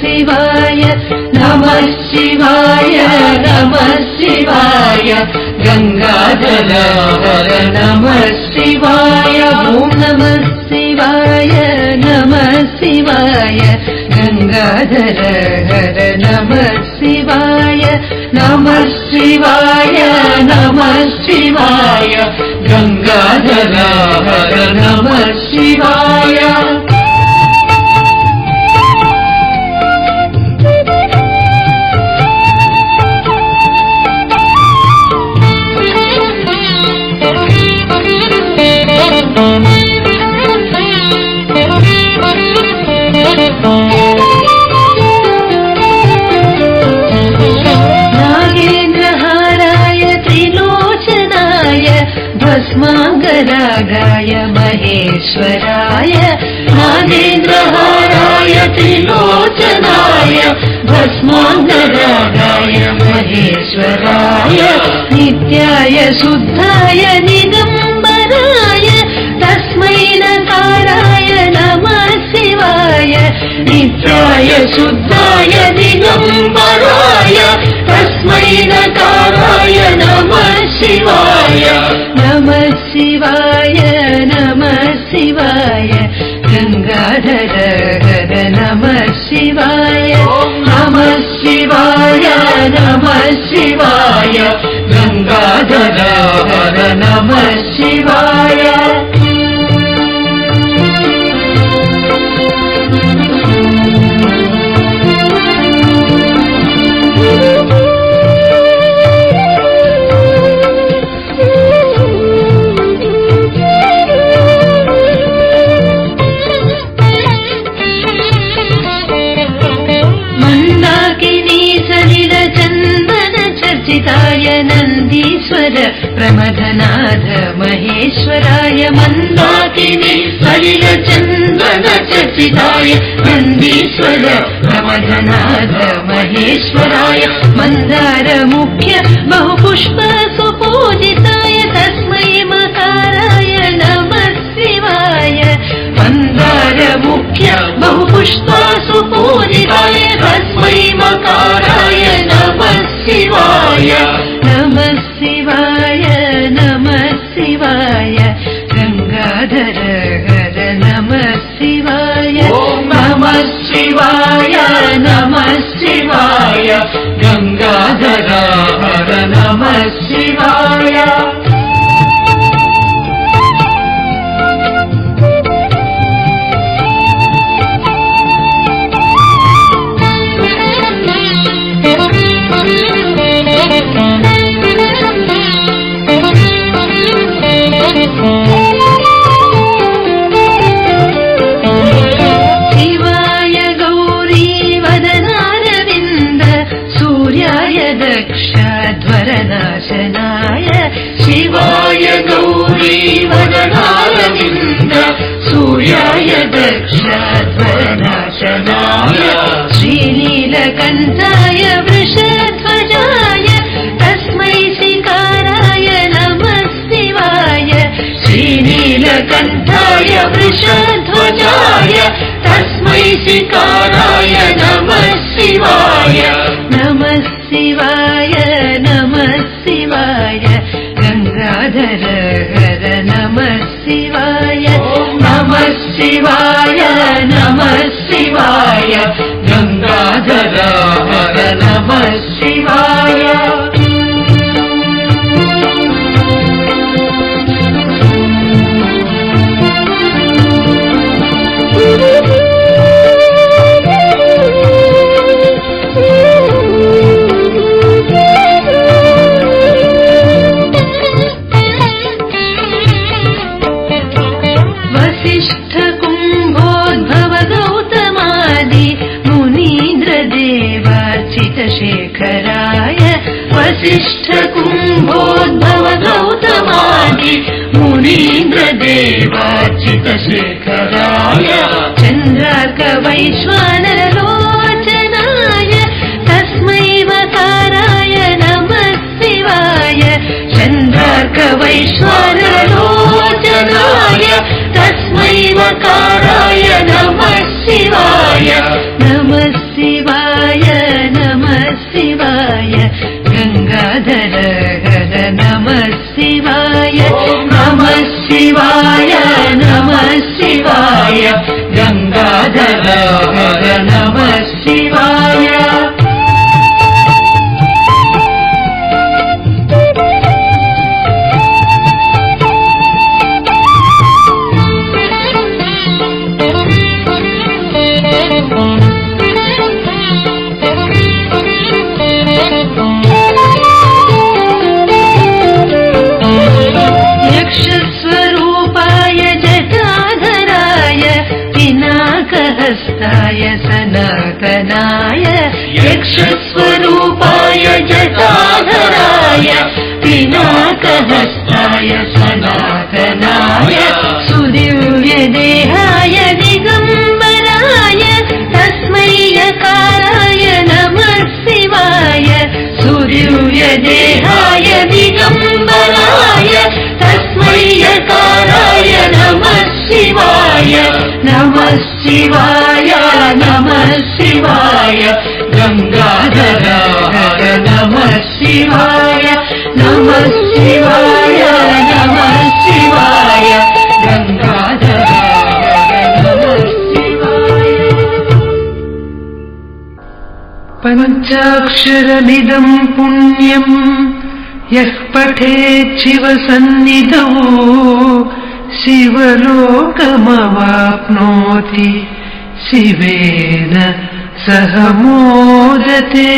शिवाय नमः शिवाय नमः शिवाय गङ्गाधर हर नमः शिवाय नमः शिवाय नमः शिवाय गङ्गाधर हर नमः शिवाय नमः शिवाय नमः शिवाय गङ्गाधर हर नमः शिवाय भस्माङ्गरागाय महेश्वराय नागेन्द्रहाराय त्रिलोचनाय भस्माङ्गरागाय महेश्वराय नित्याय शुद्धाय निगम्बराय तस्मै नकाराय नमः शिवाय नित्याय शुद्धाय दिगम्बराय तस्मै नकाराय शिवाय नमः शिवाय। गङ्गाधर हर नमः शिवाय नमः शिवाय नमः शिवाय। गङ्गाधर हर नमः शिवाय प्रमथनाथ महेश्वराय मन्दाकिनी सलिल चन्दन चर्चिताय नन्दीश्वर प्रमथनाथ महेश्वराय मन्दार मुख्य बहुपुष्प सुपूजिताय तस्मै मकाराय नमः शिवाय मन्दार मुख्य बहुपुष्प सुपूजिताय शिवाय नमः शिवाय हर नमः शिवाय दक्षध्वरनाशनाय शिवाय गौरी वदनारविन्द सूर्याय दक्षध्वरनाशनाय श्रीनीलकण्ठाय वृषध्वजाय तस्मै शिकाराय नमः शिवाय श्रीनीलकण्ठाय वृषध्वजाय तस्मै शिकाराय गङ्गाधर हर नमः शिवाय नमः शिवाय नमः शिवाय गङ्गाधर हर नमः वसिष्ठ कुम्भोद्भव गौतमादि मुनीन्द्रदेवार्चित शेखराय हस्ताय सनातनाय यक्षस्वरूपाय जटाधराय पिनाकहस्ताय सनातनाय। नमः शिवाय नमः शिवाय गङ्गाधराय नमः शिवाय. नमः शिवाय नमः शिवाय गङ्गाधराय नमः शिवाय पञ्चाक्षरमिदम् पुण्यम् यः पठेच्छिवसन्निधौ शिवलोकमवाप्नोति। शिवेन सह मोदते